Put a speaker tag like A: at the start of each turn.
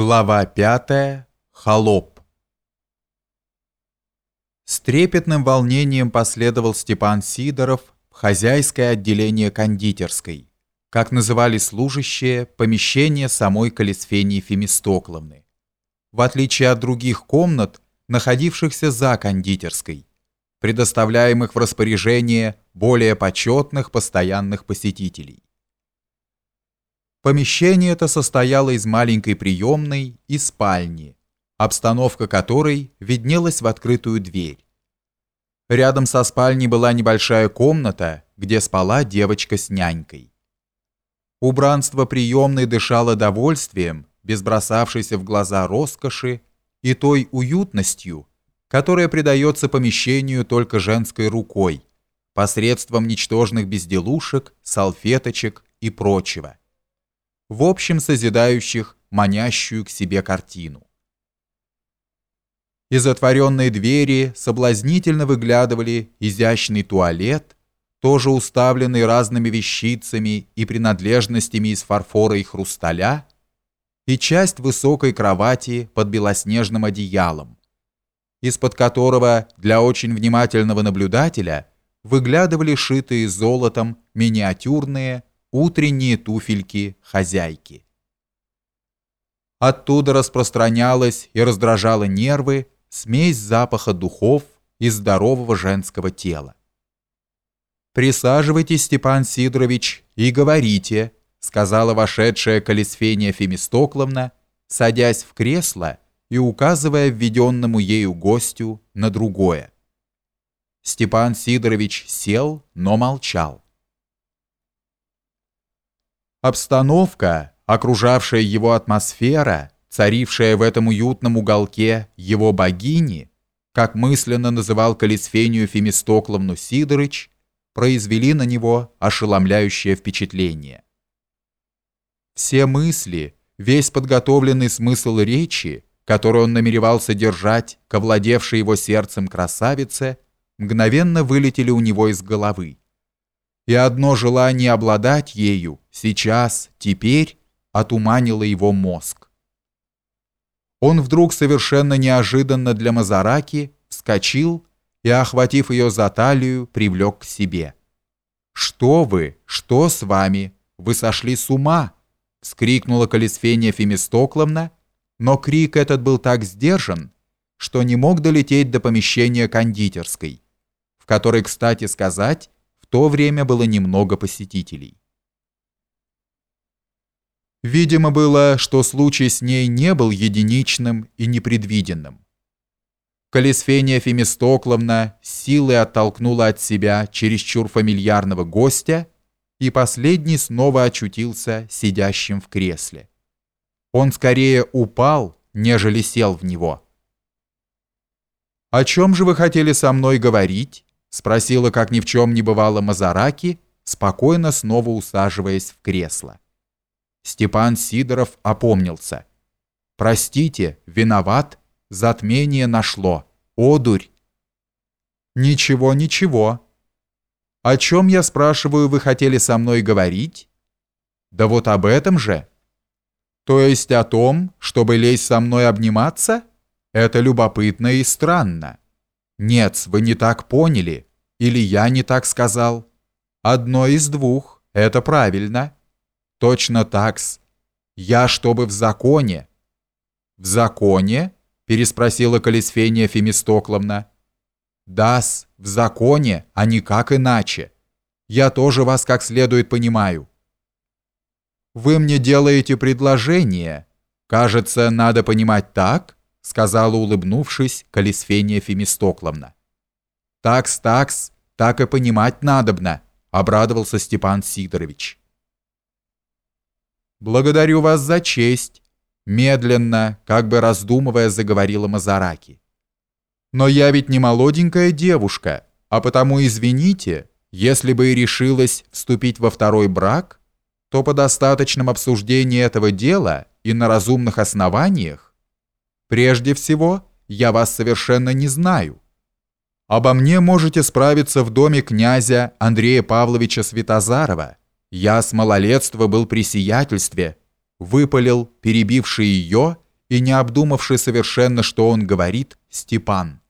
A: Глава 5. Холоп. С трепетным волнением последовал Степан Сидоров в хозяйское отделение кондитерской, как называли служащие помещение самой Калисфении Фемистокловны, в отличие от других комнат, находившихся за кондитерской, предоставляемых в распоряжение более почетных постоянных посетителей. Помещение это состояло из маленькой приемной и спальни, обстановка которой виднелась в открытую дверь. Рядом со спальней была небольшая комната, где спала девочка с нянькой. Убранство приемной дышало довольствием, без бросавшейся в глаза роскоши и той уютностью, которая придается помещению только женской рукой, посредством ничтожных безделушек, салфеточек и прочего в общем созидающих манящую к себе картину. Из отворенной двери соблазнительно выглядывали изящный туалет, тоже уставленный разными вещицами и принадлежностями из фарфора и хрусталя, и часть высокой кровати под белоснежным одеялом, из-под которого для очень внимательного наблюдателя выглядывали шитые золотом миниатюрные утренние туфельки хозяйки. Оттуда распространялась и раздражала нервы смесь запаха духов и здорового женского тела. «Присаживайтесь, Степан Сидорович, и говорите», сказала вошедшая Колесфения Фемистокловна, садясь в кресло и указывая введенному ею гостю на другое. Степан Сидорович сел, но молчал. Обстановка, окружавшая его атмосфера, царившая в этом уютном уголке его богини, как мысленно называл Калисфению Фемистокловну Сидорыч, произвели на него ошеломляющее впечатление. Все мысли, весь подготовленный смысл речи, который он намеревался держать к овладевшей его сердцем красавице, мгновенно вылетели у него из головы и одно желание обладать ею сейчас, теперь отуманило его мозг. Он вдруг совершенно неожиданно для Мазараки вскочил и, охватив ее за талию, привлек к себе. «Что вы? Что с вами? Вы сошли с ума!» — вскрикнула Колесфения Фемистокловна, но крик этот был так сдержан, что не мог долететь до помещения кондитерской, в которой, кстати сказать, то время было немного посетителей. Видимо было, что случай с ней не был единичным и непредвиденным. Колесфения Фемистокловна силой оттолкнула от себя чересчур фамильярного гостя, и последний снова очутился сидящим в кресле. Он скорее упал, нежели сел в него. «О чем же вы хотели со мной говорить?» Спросила, как ни в чем не бывало Мазараки, спокойно снова усаживаясь в кресло. Степан Сидоров опомнился. «Простите, виноват, затмение нашло. Одурь!» «Ничего, ничего. О чем, я спрашиваю, вы хотели со мной говорить?» «Да вот об этом же». «То есть о том, чтобы лезть со мной обниматься? Это любопытно и странно». Нет, вы не так поняли. Или я не так сказал. Одно из двух. Это правильно. Точно такс. Я чтобы в законе. В законе? Переспросила Колесфения Фемистокловна. Дас, в законе, а никак иначе. Я тоже вас как следует понимаю. Вы мне делаете предложение. Кажется, надо понимать так, сказала, улыбнувшись, Колесфения Фемистокловна. «Такс, такс, так и понимать надобно», — обрадовался Степан Сидорович. «Благодарю вас за честь», — медленно, как бы раздумывая, заговорила Мазараки. «Но я ведь не молоденькая девушка, а потому извините, если бы и решилась вступить во второй брак, то по достаточном обсуждении этого дела и на разумных основаниях Прежде всего, я вас совершенно не знаю. Обо мне можете справиться в доме князя Андрея Павловича Святозарова. Я с малолетства был при сиятельстве, выпалил перебивший ее и не обдумавший совершенно, что он говорит, Степан.